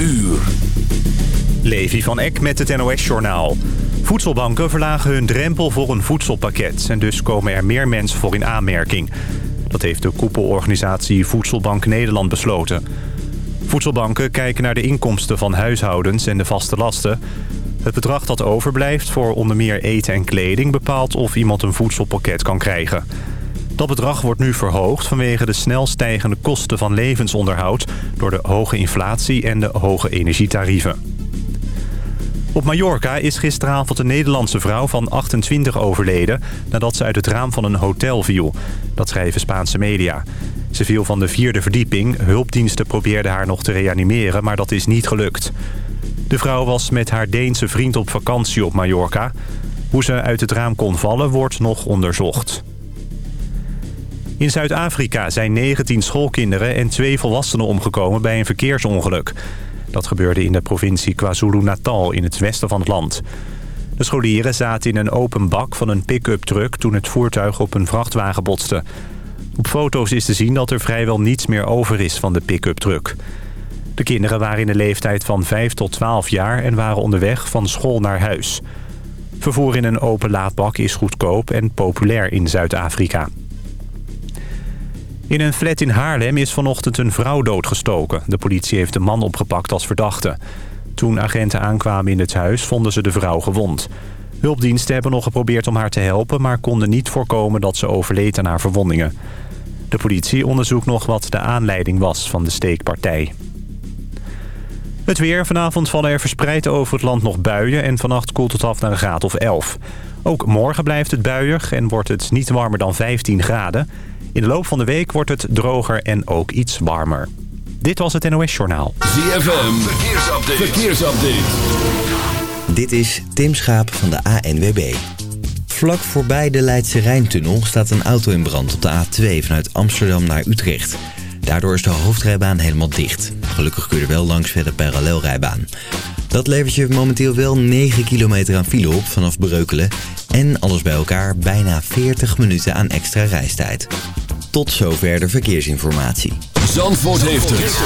uur. Levi van Eck met het NOS-journaal. Voedselbanken verlagen hun drempel voor een voedselpakket... en dus komen er meer mensen voor in aanmerking. Dat heeft de koepelorganisatie Voedselbank Nederland besloten. Voedselbanken kijken naar de inkomsten van huishoudens en de vaste lasten. Het bedrag dat overblijft voor onder meer eten en kleding... bepaalt of iemand een voedselpakket kan krijgen... Dat bedrag wordt nu verhoogd vanwege de snel stijgende kosten van levensonderhoud... door de hoge inflatie en de hoge energietarieven. Op Mallorca is gisteravond een Nederlandse vrouw van 28 overleden... nadat ze uit het raam van een hotel viel. Dat schrijven Spaanse media. Ze viel van de vierde verdieping. Hulpdiensten probeerden haar nog te reanimeren, maar dat is niet gelukt. De vrouw was met haar Deense vriend op vakantie op Mallorca. Hoe ze uit het raam kon vallen, wordt nog onderzocht. In Zuid-Afrika zijn 19 schoolkinderen en twee volwassenen omgekomen bij een verkeersongeluk. Dat gebeurde in de provincie KwaZulu-Natal in het westen van het land. De scholieren zaten in een open bak van een pick-up truck toen het voertuig op een vrachtwagen botste. Op foto's is te zien dat er vrijwel niets meer over is van de pick-up truck. De kinderen waren in de leeftijd van 5 tot 12 jaar en waren onderweg van school naar huis. Vervoer in een open laadbak is goedkoop en populair in Zuid-Afrika. In een flat in Haarlem is vanochtend een vrouw doodgestoken. De politie heeft de man opgepakt als verdachte. Toen agenten aankwamen in het huis vonden ze de vrouw gewond. Hulpdiensten hebben nog geprobeerd om haar te helpen... maar konden niet voorkomen dat ze overleed aan haar verwondingen. De politie onderzoekt nog wat de aanleiding was van de steekpartij. Het weer. Vanavond vallen er verspreid over het land nog buien... en vannacht koelt het af naar een graad of 11. Ook morgen blijft het buiig en wordt het niet warmer dan 15 graden... In de loop van de week wordt het droger en ook iets warmer. Dit was het NOS Journaal. ZFM, verkeersupdate. verkeersupdate. Dit is Tim Schaap van de ANWB. Vlak voorbij de Leidse Rijntunnel staat een auto in brand op de A2 vanuit Amsterdam naar Utrecht. Daardoor is de hoofdrijbaan helemaal dicht. Gelukkig kun je er wel langs verder parallelrijbaan. Dat levert je momenteel wel 9 kilometer aan file op vanaf Breukelen. En alles bij elkaar bijna 40 minuten aan extra reistijd. Tot zover de verkeersinformatie. Zandvoort heeft het.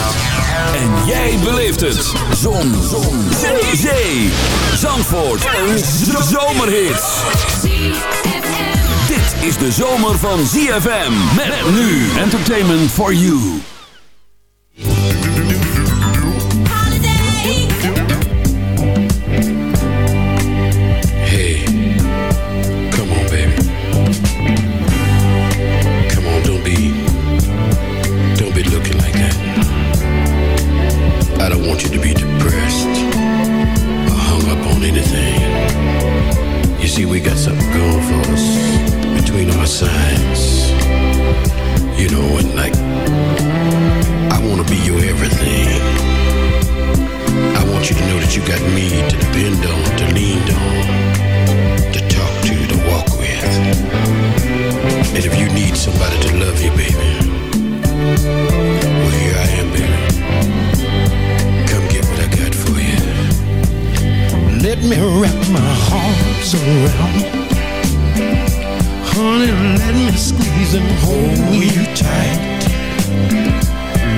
En jij beleeft het. Zon. Zon. Zee. Zandvoort. Een zomerhit. is de zomer van ZFM. Met, nu Entertainment for You. Hey, come on baby. Come on, don't be, don't be looking like that. I don't want you to be depressed hung up on anything. You see, we got something signs. You know, and like, I wanna be your everything. I want you to know that you got me to depend on, to lean on, to talk to, to walk with. And if you need somebody to love you, baby, well, here I am, baby. Come get what I got for you. Let me wrap my arms around honey, let me squeeze and hold you tight.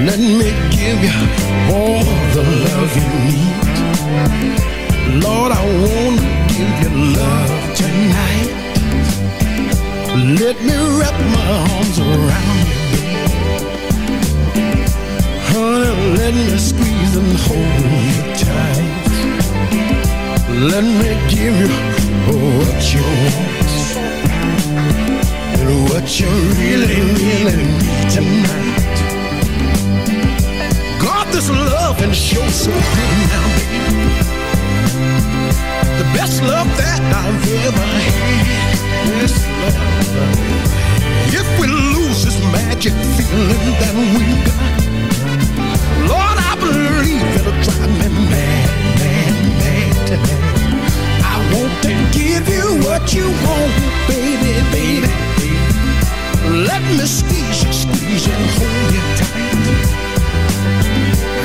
Let me give you all the love you need. Lord, I want to give you love tonight. Let me wrap my arms around you. Honey, let me squeeze and hold you tight. Let me give you what you want what you really, really need tonight. God, this love and show so good now, baby. The best love that I've ever had. Best love. If we lose this magic feeling that we got, Lord, I believe it'll drive me mad, mad, mad tonight. I want to give you what you want, baby, baby. Let me squeeze you, squeeze you, hold you tight.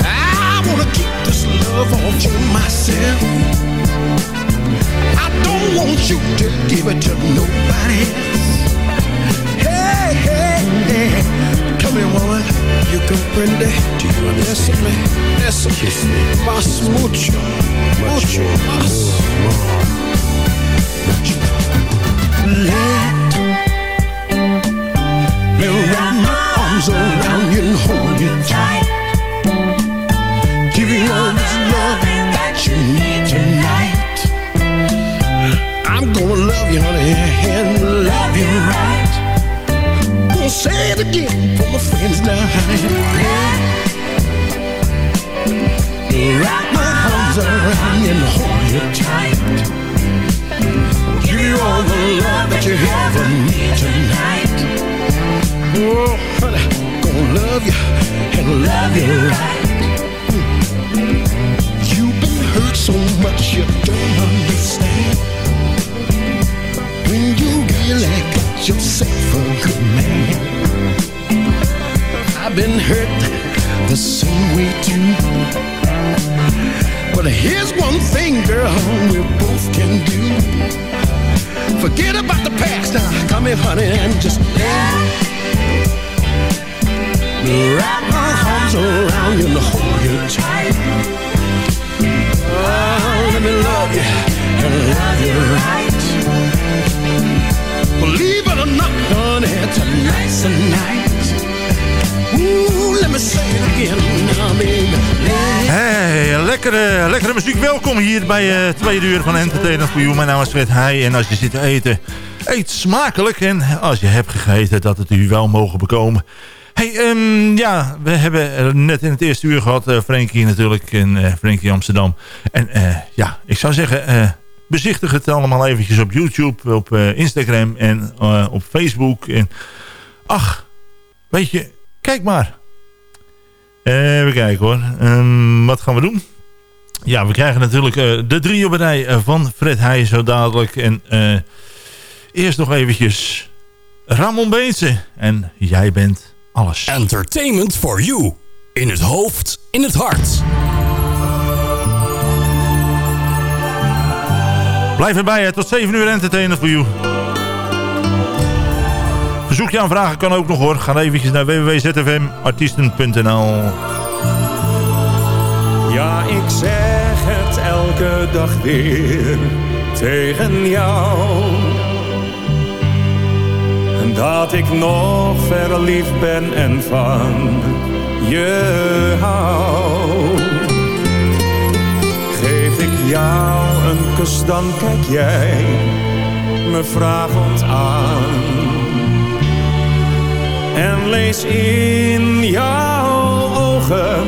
I wanna keep this love all to myself. I don't want you to give it to nobody else. Hey, hey, hey. come here, woman, you comprende? Do you understand? Listen, listen. Kiss me. Mas mucho, much mucho, much more, más. Much more. Let me wrap my arms around you and hold you tight. Give you all this love that you need tonight. I'm gonna love you, honey, and love you right. Gonna say it again for my friends now. Wrap my arms around you and hold you tight. Give you all the love that you ever need tonight. Bij uh, tweede uur van Entertainment for You. Mijn naam is Fred Heij en als je zit te eten, eet smakelijk. En als je hebt gegeten, dat het u wel mogen bekomen. Hey, um, ja, we hebben net in het eerste uur gehad uh, Frankie natuurlijk in uh, Frankie Amsterdam. En ja, ik zou zeggen, bezichtig het allemaal eventjes op YouTube, op Instagram en op Facebook. En ach, weet je, kijk maar. Even kijken hoor. Um, wat gaan we doen? Ja, we krijgen natuurlijk uh, de drie op rij uh, van Fred Heij zo dadelijk. En uh, eerst nog eventjes Ramon Beense. En jij bent alles. Entertainment for you. In het hoofd, in het hart. Blijf erbij, hè. tot 7 uur Entertainment for you. Verzoek je aanvragen kan ook nog hoor. Ga eventjes naar www.zfmartiesten.nl Ja, ik zeg dag weer tegen jou. Dat ik nog verliefd ben en van je hou. Geef ik jou een kus, dan kijk jij me vragend aan en lees in jouw ogen.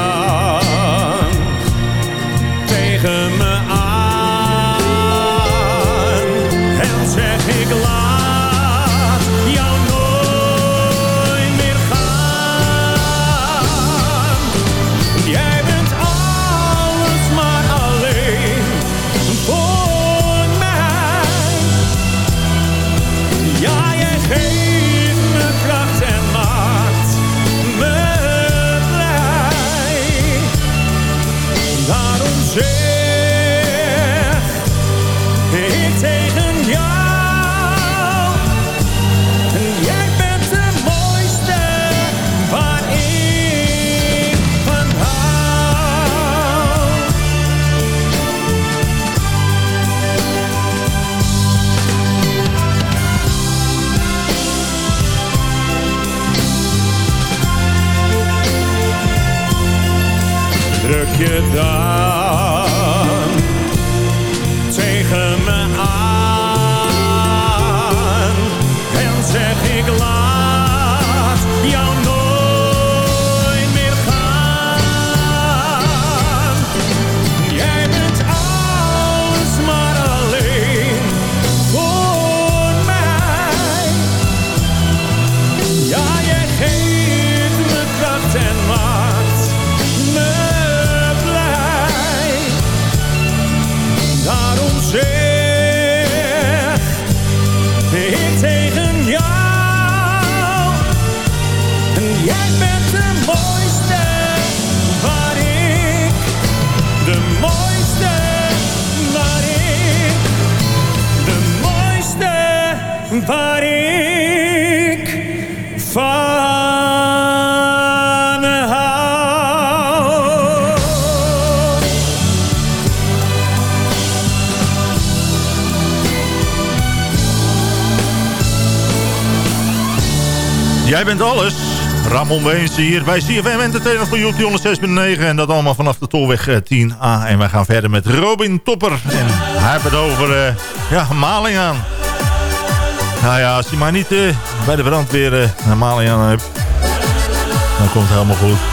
gedaan tegen mij. Jij bent alles. Ramon Beens hier bij CFM Entertainment van jullie 106.9. En dat allemaal vanaf de Tolweg eh, 10A. En wij gaan verder met Robin Topper. En hij heeft het over uh, ja, maling aan. Nou ja, als hij maar niet eh, bij de brandweer uh, naar maling hebt... dan komt het helemaal goed.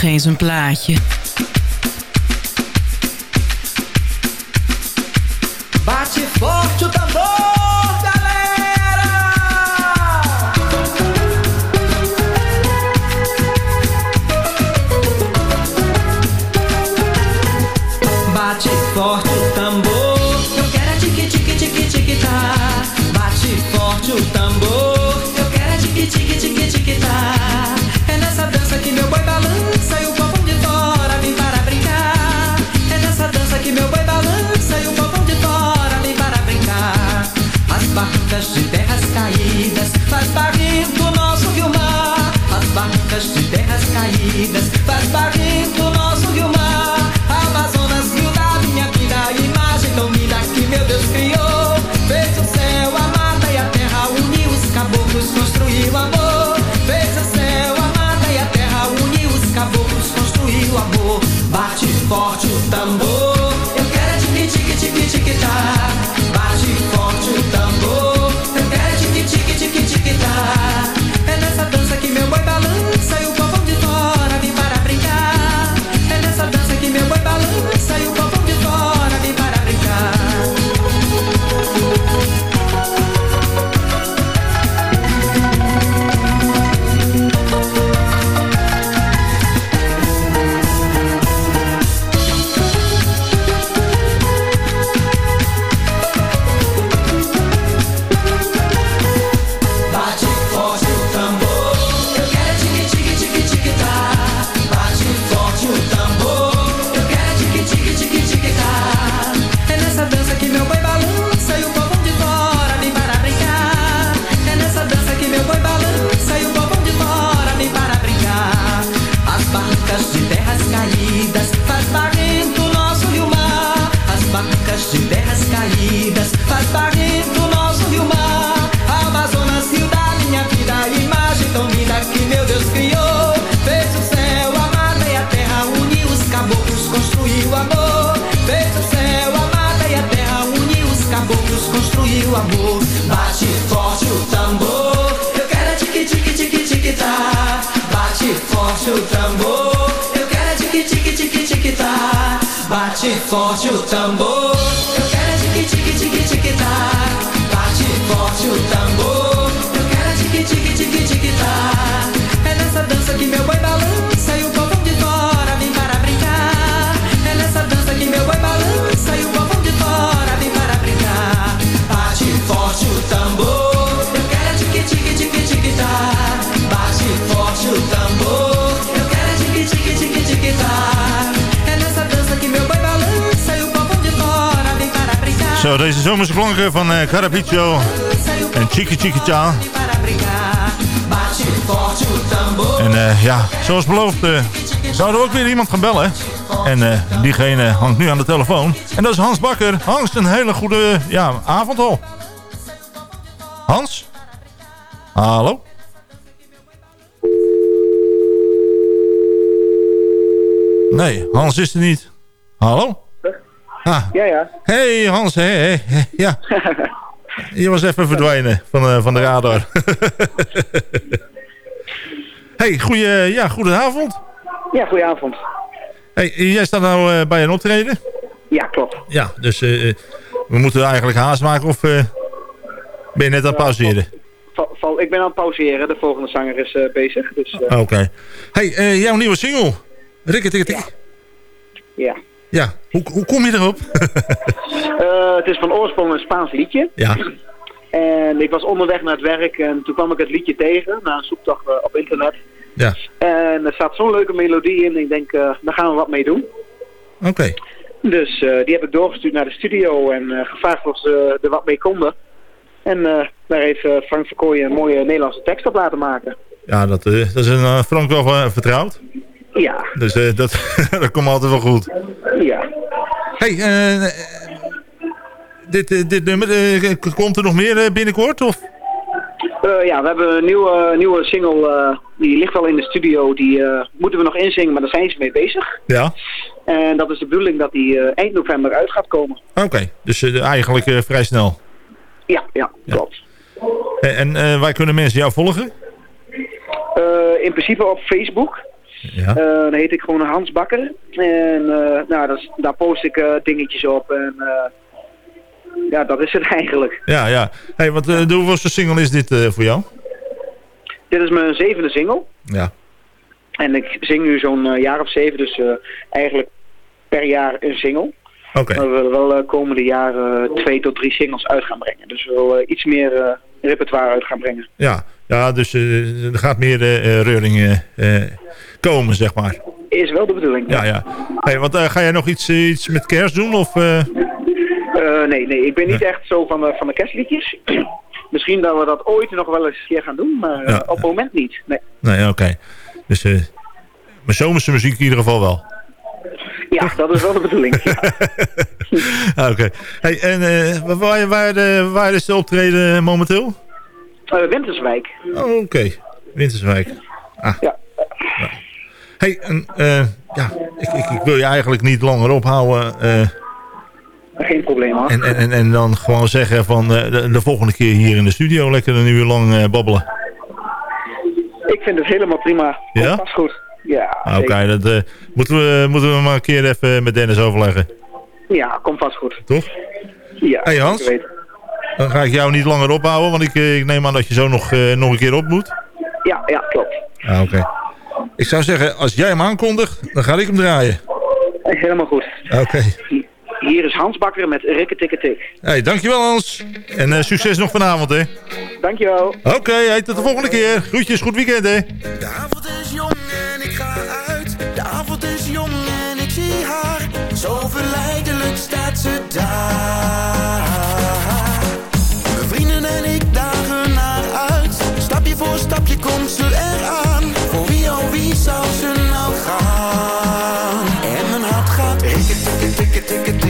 Geen eens een plaatje. Eh Carapiccio en Chiki o tambor. En eh, ja, zoals beloofd eh, zouden we ook weer iemand gaan bellen. En eh, diegene hangt nu aan de telefoon. En dat is Hans Bakker. Hans, een hele goede ja, avond al. Hans? Hallo? Nee, Hans is er niet. Hallo? Ah. Ja, ja. Hey Hans, hey, hey, ja. Je was even verdwenen van, eh, van de radar. hey, goeie, ja, goedenavond. Ja, goedenavond. Hey, jij staat nou eh, bij een optreden? Ja, klopt. Ja, dus eh, we moeten eigenlijk haast maken of ben je net aan het pauzeren? Val, val, ik ben aan het pauzeren. De volgende zanger is bezig. Dus Oké. Hey, jouw nieuwe single. Rikke, tikke, tik. ja. Ja, hoe, hoe kom je erop? Eh, het is van oorsprong een Spaans liedje. ja. En ik was onderweg naar het werk en toen kwam ik het liedje tegen. Na een zoektocht eh, op internet. Ja, En er staat zo'n leuke melodie in. Ik denk, eh, daar gaan we wat mee doen. oké. Dus die heb ik doorgestuurd naar de studio en gevraagd of ze er wat mee konden. En daar heeft Frank Verkooyen een mooie Nederlandse tekst op laten maken. Ja, dat, dat is een Frank wel vertrouwd. Ja, Dus eh, dat, dat komt altijd wel goed. ja. Hey, eh, dit, eh, dit nummer, komt er nog meer binnenkort? Of? Ja, we hebben een nieuwe, nieuwe single, die ligt al in de studio. Die moeten we nog inzingen, maar daar zijn ze mee bezig. Ja. En dat is de bedoeling dat die eind november uit gaat komen. Oké, dus eigenlijk vrij snel. Ja, ja, klopt. En, en eh, waar kunnen mensen jou volgen? In principe op Facebook. Ja. Eh, dan heet ik gewoon Hans Bakker. En eh, nou, dat is- daar post ik eh, dingetjes op. En ja, dat is het eigenlijk. Ja, ja. Hey, wat, de hoeveelste single is dit voor jou? Dit is mijn zevende single. Ja. En ik zing nu zo'n jaar of zeven, dus eigenlijk per jaar een single. Oké. Maar we willen wel de komende jaren twee tot drie singles uit gaan brengen. Dus we willen iets meer repertoire uit gaan brengen. Ja, ja dus er gaat meer eh, reuring komen, zeg maar. Is wel de bedoeling. Ja, ja. Hey, wat, eh, ga jij nog iets, eh, iets met kerst doen? Of, eh? Nee, nee, ik ben niet echt zo van de, van de kerstliedjes. Misschien dat we dat ooit nog wel eens een keer gaan doen, maar Ja. op het moment niet. Nee. Nee, oké. Dus eh mijn zomerse muziek in ieder geval wel. Ja, dat is wel de bedoeling. Ja. Oké. Hey, en eh, waar, waar, eh, waar is de optreden momenteel? Winterswijk. Oh, oké. Winterswijk. Ah. Ja. Hey, en, eh, ja, ik, ik, ik wil je eigenlijk niet langer ophouden. eh, Geen probleem hoor. en, en, en, dan gewoon zeggen van eh, de, de volgende keer hier in de studio lekker een uur lang babbelen. Ik vind het helemaal prima. Ja? Pas goed. Ja, Ah, Oké, dat moeten, we, moeten we maar een keer even met Dennis overleggen. ja, komt vast goed. Toch? Ja, Hey, Hans? Dan ga ik jou niet langer ophouden, want ik, ik neem aan dat je zo nog, nog een keer op moet. Ja, ja, klopt. Ah, oké. Ik zou zeggen, als jij hem aankondigt, dan ga ik hem draaien. Helemaal goed. Oké. Hier is Hans Bakker met Rikke Tikke Tik. Hey, dankjewel Hans. En eh, succes nog vanavond, hè. Dankjewel. Oké, hey, tot de volgende keer. Groetjes, goed weekend, hè. De avond is jong en ik ga uit. De avond is jong en ik zie haar. Zo verleidelijk staat ze daar. Gaat. Rikke tikke tikke tikke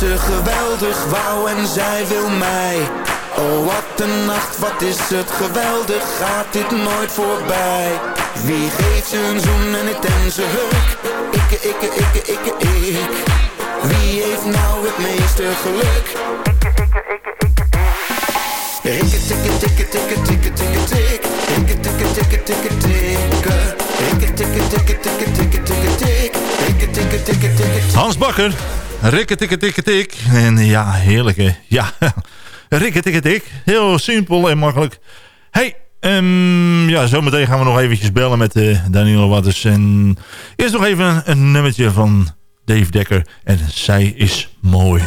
ze geweldig, wauw en zij wil mij Oh wat een nacht, wat is het geweldig, gaat dit nooit voorbij Wie geeft ze een zoen en het en ze huk Ikke, ikke, ikke, ikke, ik Wie heeft nou het meeste geluk Rikke, tikke, tikke, tikke, tikke, tikke, tik Rikke, tikke, tikke, tikke, tikke Rikke, tikke, tikke, tikke, tikke, tikke, tik Rikke, tikke, tikke, tikke, Hans Bakker. Rikke tikke tikke tik. En ja, heerlijk. Ja, rikke tikke tik. Heel simpel en makkelijk. Hey, ehm, ja, zometeen gaan we nog eventjes bellen met uh, Daniel Watters. En eerst nog even een, nummertje van Dave Dekker. En zij is mooi.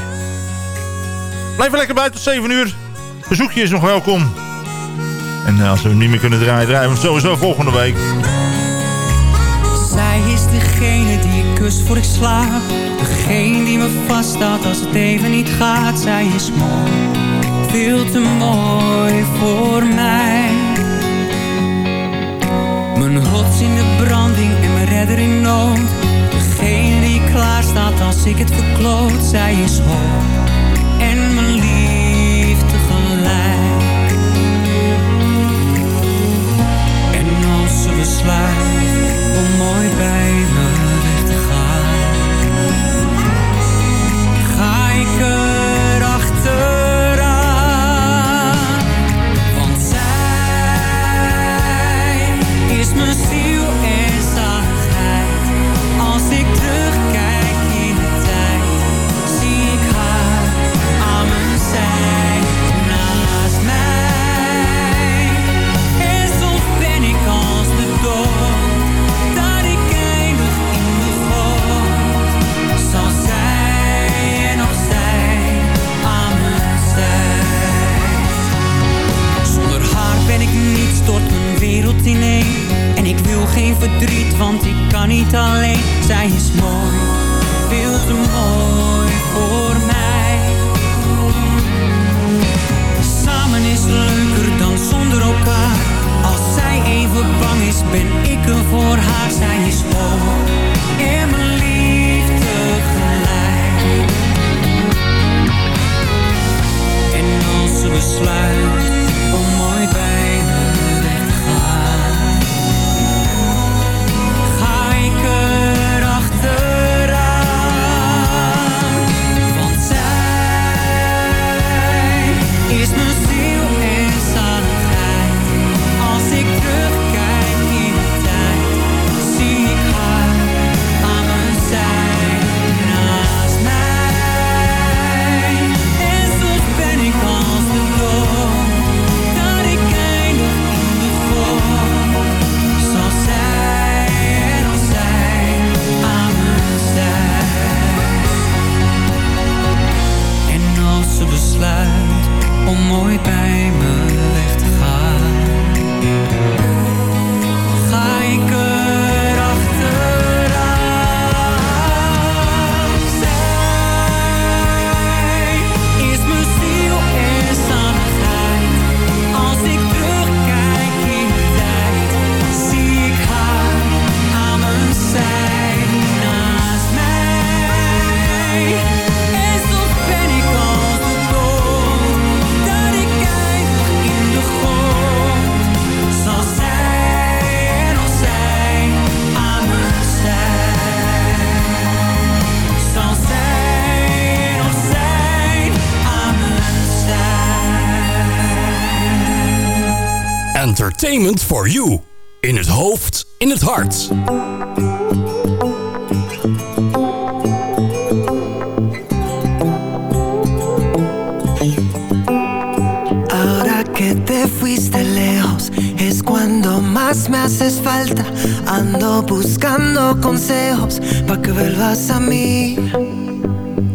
Blijf er lekker bij tot 7 uur. Bezoekje is nog welkom. En eh, als we niet meer kunnen draaien, draaien we sowieso volgende week. Zij is degene die ik kus voor ik slaap. Degene die me vasthoudt als het even niet gaat. Zij is mooi, veel te mooi voor mij. Mijn rots in de branding en mijn redder in nood. Degene die klaar staat als ik het verkloot. Zij is hoop Entertainment for you. In het hoofd, in het hart. Ahora que te fuiste lejos es cuando más me haces falta. Ando buscando consejos pa' que vuelvas a mí.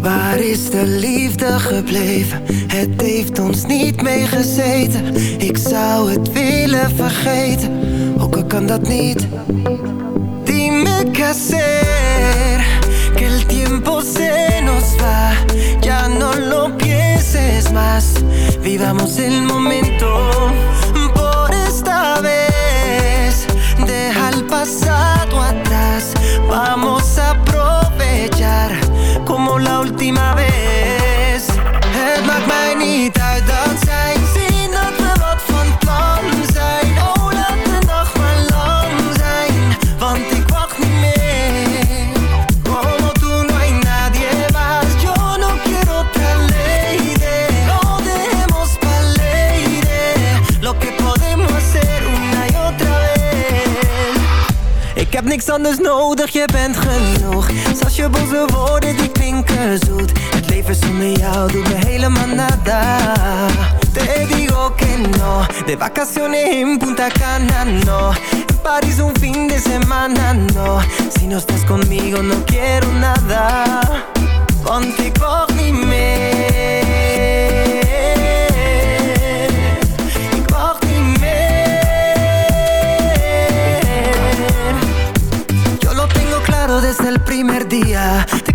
Waar is de liefde gebleven? Het heeft ons niet meegezeten. Ik zou het willen vergeten, ook al kan dat niet. Dime qué hacer, que el tiempo se nos va. Ya no lo pienses más, vivamos el momento. Por esta vez, deja el pasado atrás. Vamos a la última vez. Het maakt mij niet uit dat zij zien dat we wat van plan zijn. Oh, laat de nacht maar lang zijn, want ik wacht niet meer. Como tú no hay nadie más, yo no quiero otra lady. No dejemos pa'l lady lo que podemos hacer una y otra vez. Ik heb niks anders nodig, je bent genoeg Je boze woorden, die klinken zoet. Het leven zonder jou doet me helemaal nada. Te digo que no De vacaciones en Punta Cana, no. En París un fin de semana, no. Si no estás conmigo no quiero nada. Want ik niet meer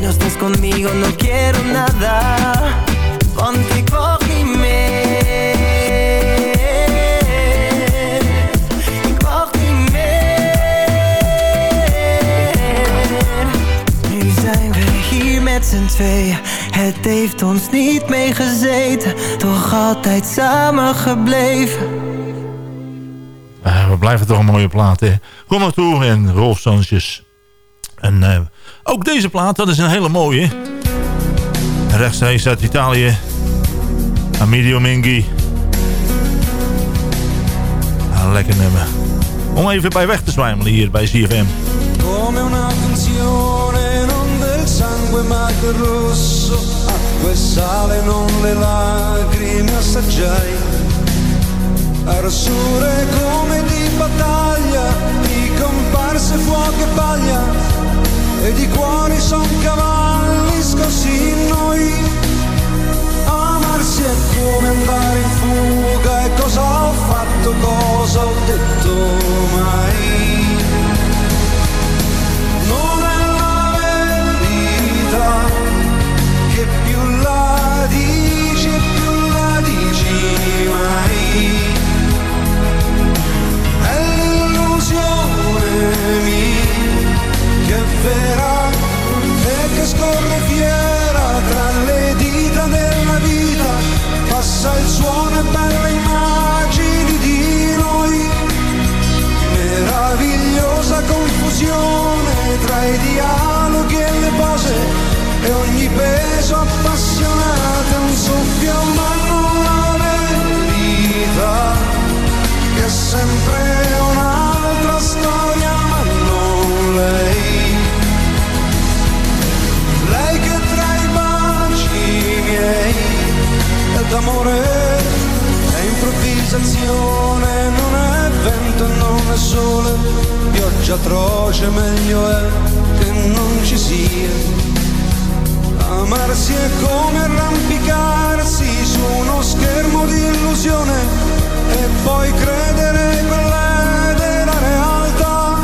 no estás conmigo no quiero nada. Nu z'n tweeën. Het heeft ons niet meegezeten Toch altijd samen gebleven. Eh, we blijven toch een mooie plaat, hè. Kom maar toe en Rolf. En eh, ook deze plaat, dat is een hele mooie. Rechtstreeks uit Italië. Amidio Minghi. Ah, lekker nummer. Om even bij weg te zwijmelen hier bij CFM. come una canzone non del sangue ma del rosso acqua e sale non le lacrime assaggiai arsure come di battaglia di comparse fuoco e paglia e di cuori son cavalli scossi in noi. Amarsi è come andare in fuga. E cosa ho fatto? Cosa ho detto belle immagini di noi. Meravigliosa confusione tra i dialoghi e le pose e ogni peso appassionato un soffio ma non la verità che è sempre un'altra storia ma non lei. Lei che tra i baci miei d'amore improvvisazione non è vento e non è sole pioggia atroce meglio è che non ci sia. Amarsi è come arrampicarsi su uno schermo di illusione e poi credere quella della realtà.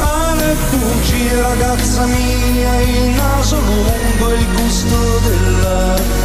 Alle bugie ragazza mia il naso lungo il gusto della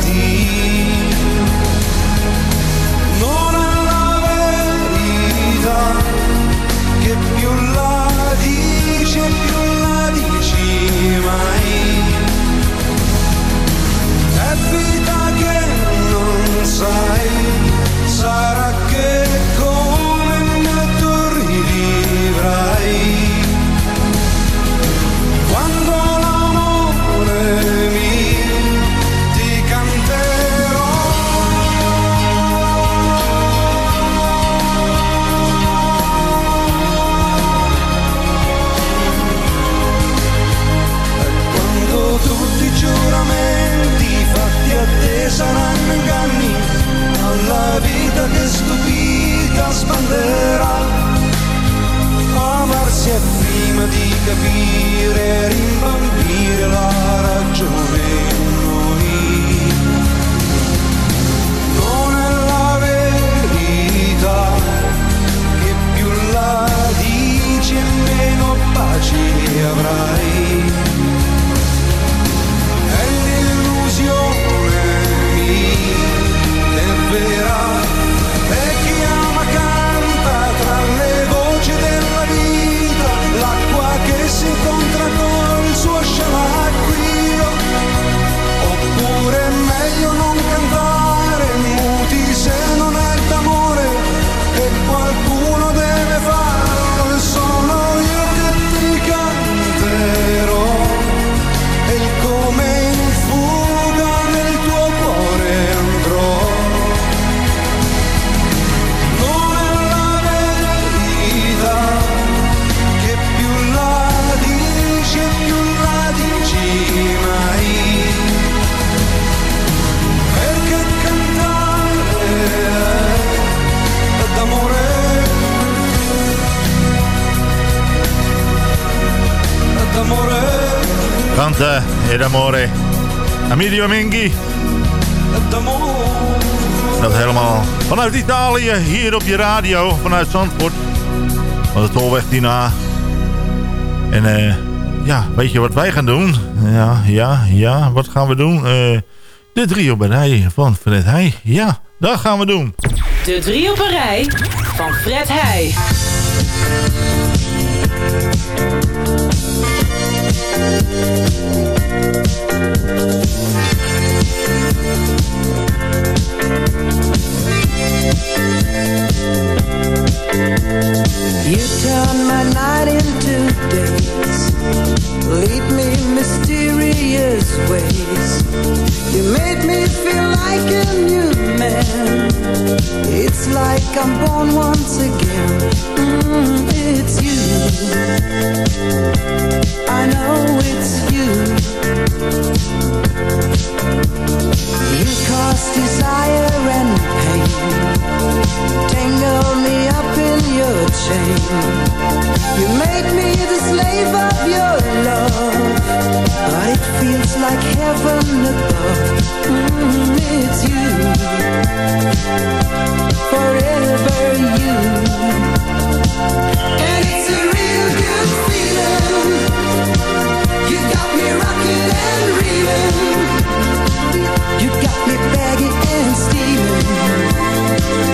Canta, ed amore. Amidio Minghi. Dat helemaal vanuit Italië, hier op je radio, vanuit Zandvoort. Van de tolweg hierna. En eh, ja, weet je wat wij gaan doen? Ja, ja, ja, wat gaan we doen? Eh, de drie op van Fred Heij. Ja, dat gaan we doen. De drie op van Fred Heij. Thank You turn my night into days. Lead me mysterious ways. You made me feel like a new man. It's like I'm born once again. Mm, It's you. I know it's you. You cause desire and pain. Tangle me up in your chain. You made me the slave of your love. But it feels like heaven above. Mm, It's you. Forever you. And it's a real good feeling. You got me rocking and reeling. You got me begging and stealing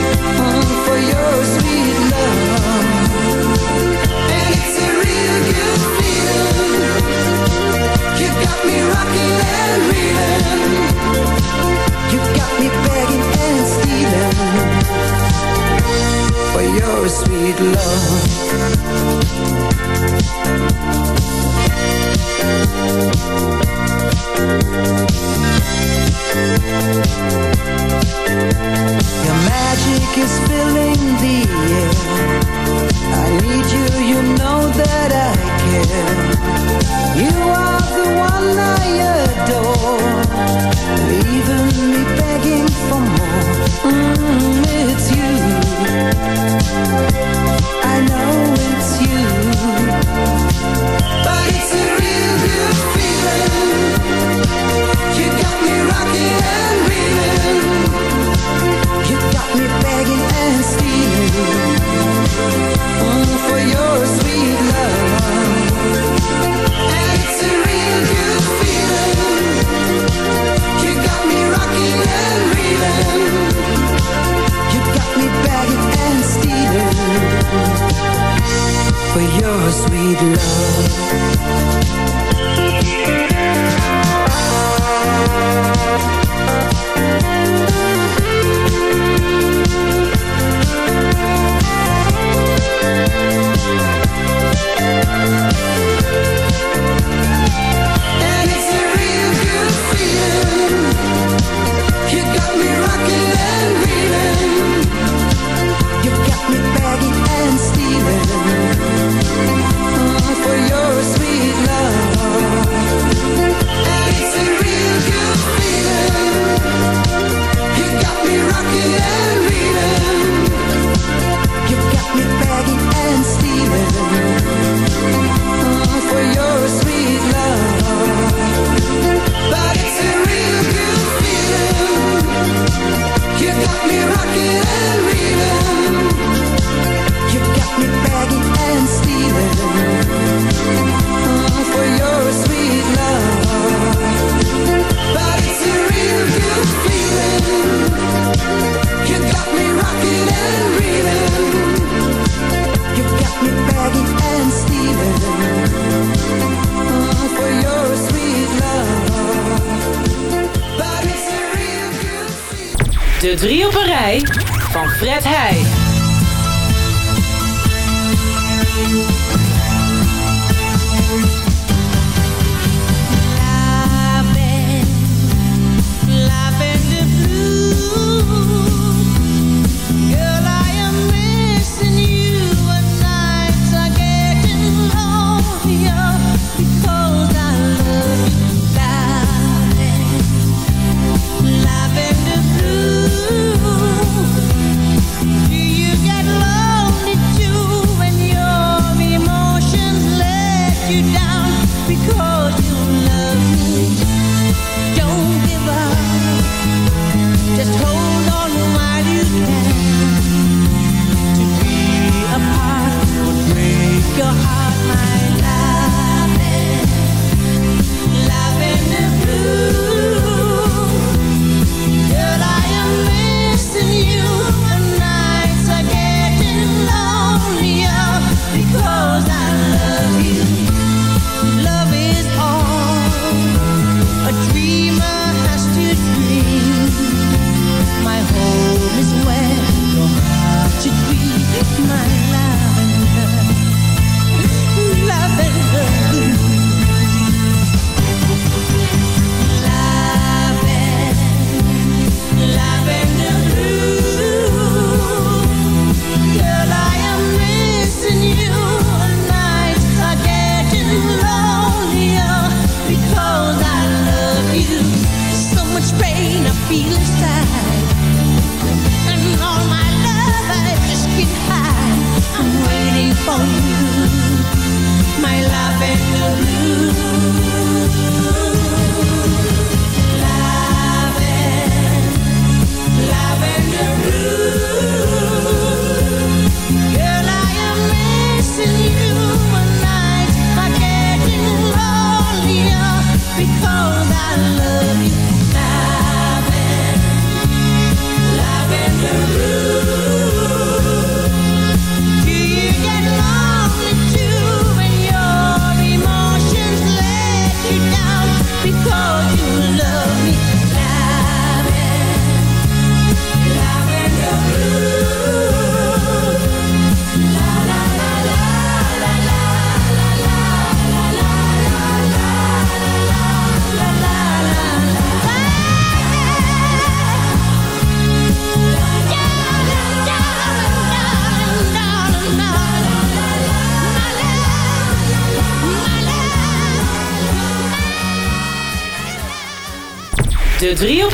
De drie op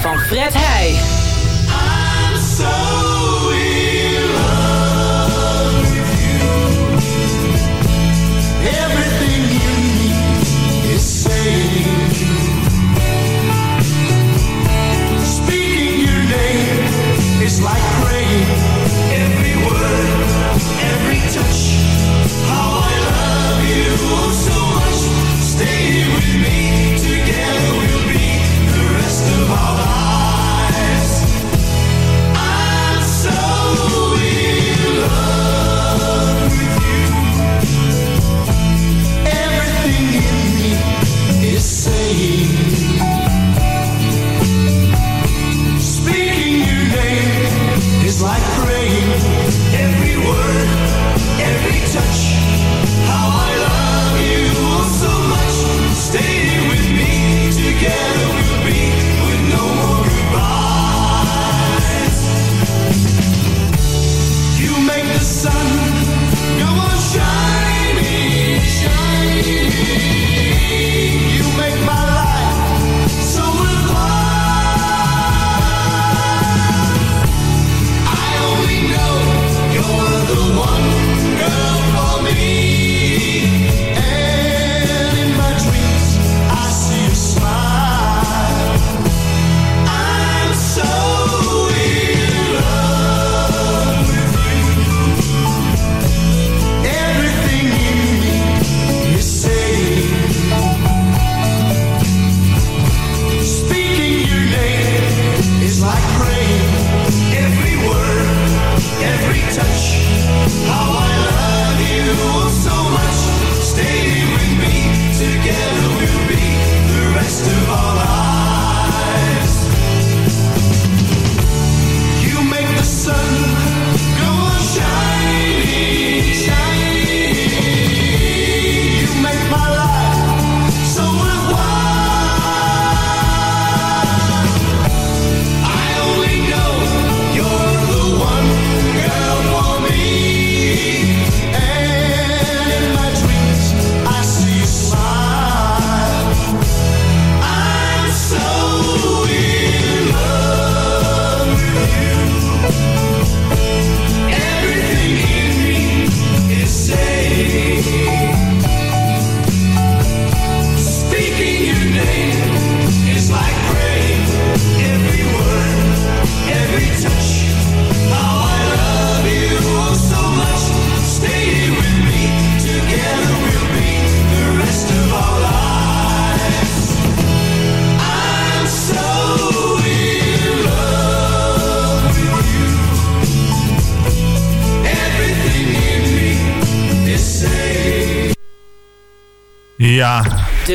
van Fred Heij.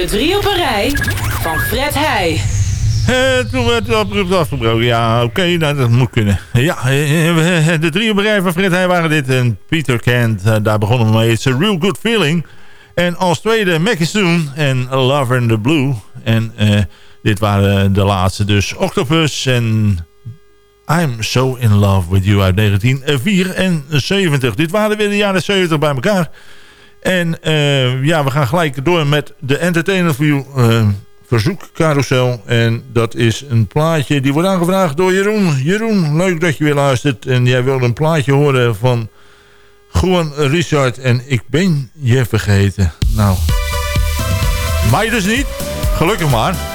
De drie op een rij van Fred Heij. Eh, toen werd het afgebroken. Ja, oké, nou, dat moet kunnen. Ja, eh, eh, de drie bedrijven van Fred Heij waren dit. En Peter Kent, daar begonnen we mee. It's a real good feeling. En als tweede Mackie Soon en Lover in the Blue. En dit waren de laatste dus. Octopus en I'm So In Love With You uit 1974. Dit waren weer de jaren 70 bij elkaar. En eh, ja, we gaan gelijk door met de Entertainer View eh verzoekcarousel. En dat is een plaatje die wordt aangevraagd door Jeroen. Jeroen, leuk dat je weer luistert. En jij wilde een plaatje horen van Juan Richard. En ik ben je vergeten. Nou, mij dus niet. Gelukkig maar.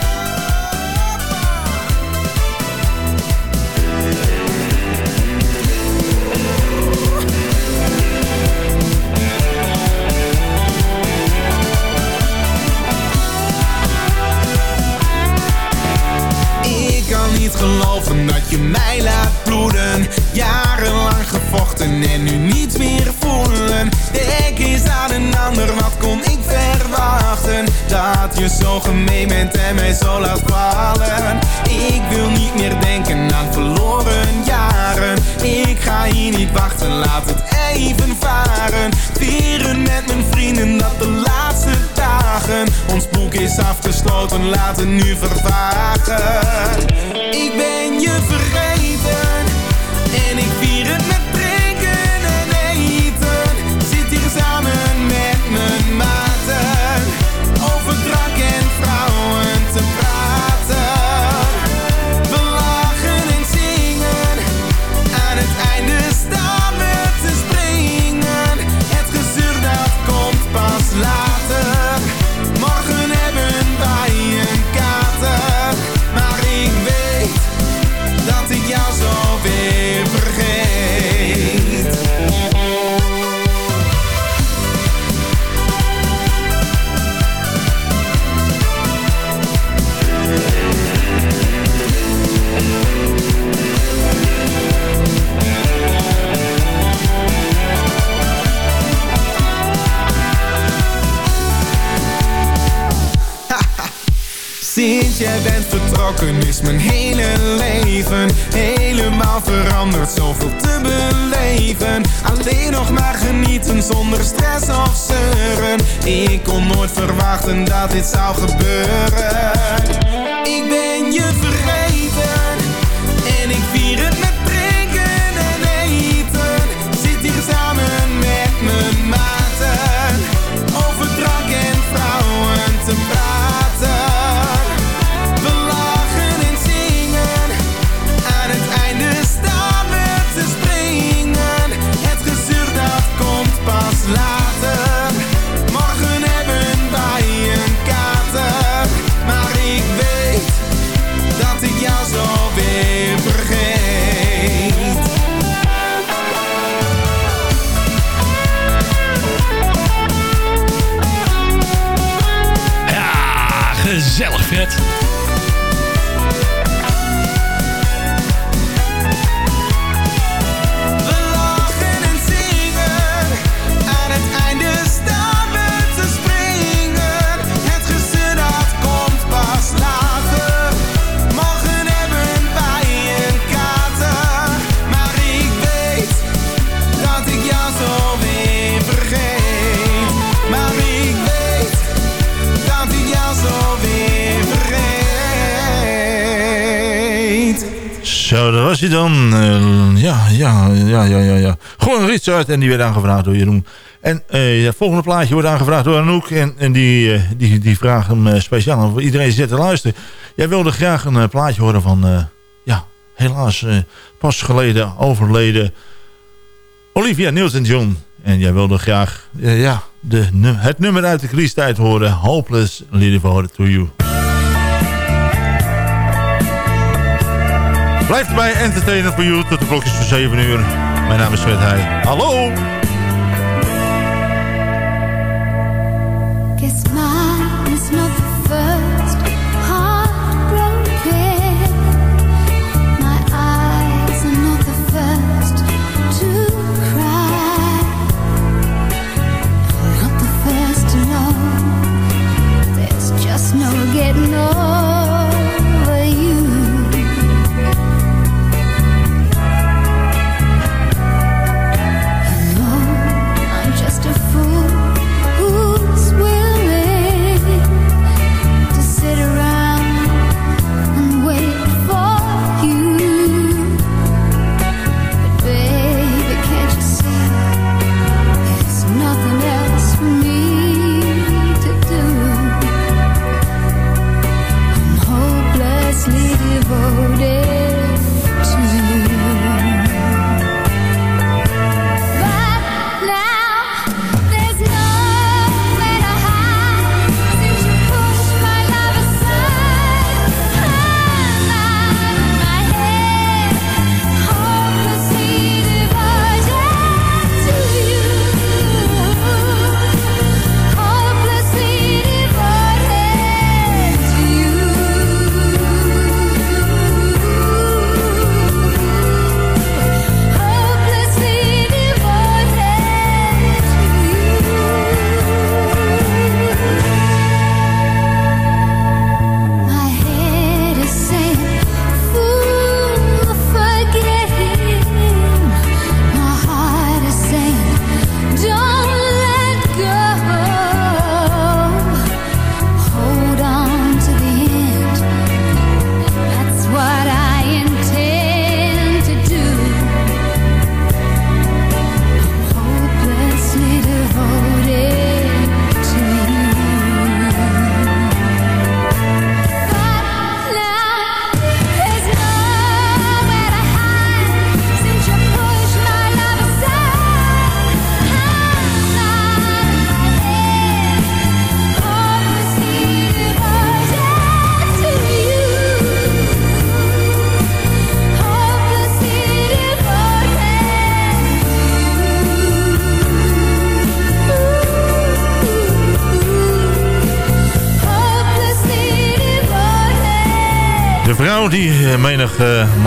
Geloven dat je mij laat bloeden. Jarenlang gevochten en nu niets meer voelen. Denk eens aan een ander, wat kon ik verwachten? Dat je zo gemeen bent en mij zo laat vallen. Ik wil niet meer denken aan verloren jaren. Ik ga hier niet wachten, laat het even varen. Vieren met mijn vrienden dat de laatste Ons boek is afgesloten, laat het nu vervagen. Ik ben je vergeten En ik jij bent vertrokken is mijn hele leven helemaal veranderd, zoveel te beleven. Alleen nog maar genieten zonder stress of zeuren. Ik kon nooit verwachten dat dit zou gebeuren. Ik ben je vergeten was hij dan. Eh, ja, ja, ja, ja, ja, ja. Gewoon Richard en die werd aangevraagd door Jeroen. En eh, ja, het volgende plaatje wordt aangevraagd door Anouk. En, en die, eh, die, die vraagt hem eh, speciaal voor iedereen zit te luisteren. Jij wilde graag een eh, plaatje horen van, eh, ja, helaas eh, pas geleden overleden Olivia Newton-John. En jij wilde graag eh, ja, de, het nummer uit de crisistijd horen. Hopeless, Leading Forward to You. Blijf bij Entertainer for You tot de klokjes van 7 uur. Mijn naam is Fred Heij. Hallo!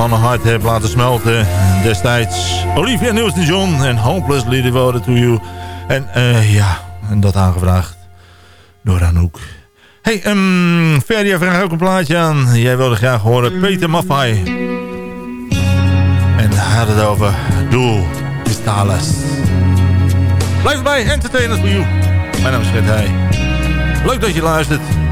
Mannenhart heeft laten smelten. Destijds Olivia Newton-John en Hopelessly Devoted to You. En uh, ja, en dat aangevraagd door Anouk. Hey, um, Ferdia vraagt ook een plaatje aan. Jij wilde graag horen Peter Maffay. En had het over Doel is alles. Blijf erbij, Entertainers for You. Mijn naam is Fred. Leuk dat je luistert.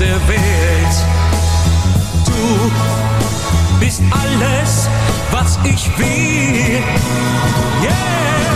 Der Welt. Du bist alles, was ich will. Yeah.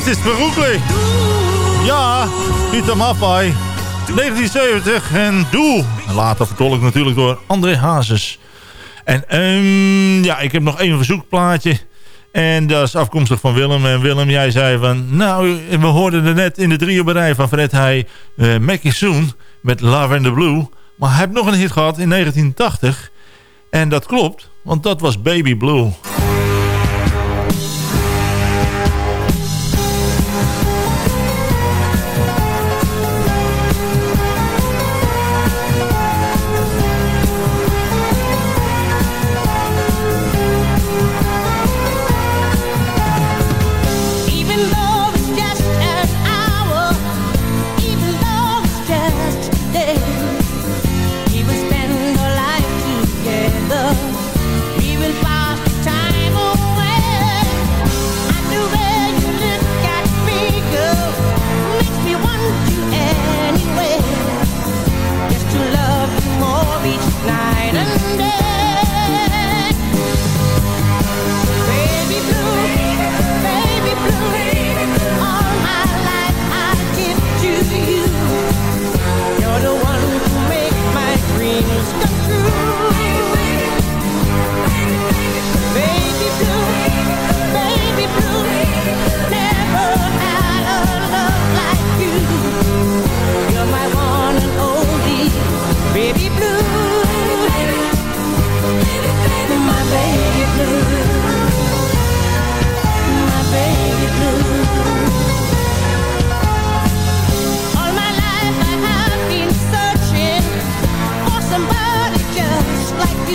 Dat is verroekelijk. Ja, Pieter Maffay. 1970 en Doe. Later vertolkt natuurlijk door André Hazes. En um, ja, ik heb nog één verzoekplaatje. En dat is afkomstig van Willem. En Willem, jij zei van... Nou, we hoorden er net in de driehoberij van Fred Heij... Uh, Mackie Soon met Love and the Blue. Maar hij heeft nog een hit gehad in 1980. En dat klopt, want dat was Baby Blue.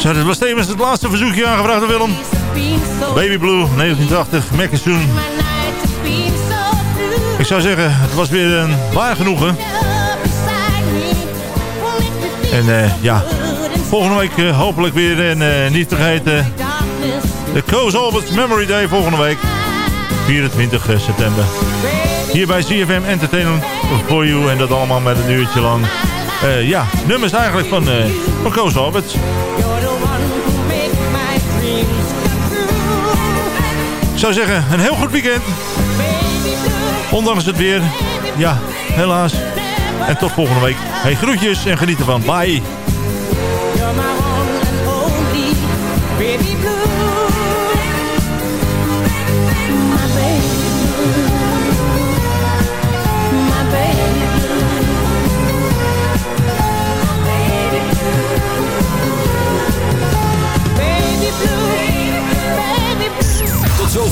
Zo, dit was tevens het laatste verzoekje aangevraagd door Willem. Baby Blue, 1980, Mackinsoon. Ik zou zeggen, het was weer een waar genoegen. En uh, ja, volgende week uh, hopelijk weer. En uh, niet vergeten, de Coast Alberts Memory Day volgende week. 24 september. Hier bij CFM Entertainment for You. En dat allemaal met een uurtje lang. ja, nummers eigenlijk van, van Alberts. Zou zeggen, een heel goed weekend. Ondanks het weer. Ja, helaas. En tot volgende week. Hey, groetjes en geniet ervan. Bye.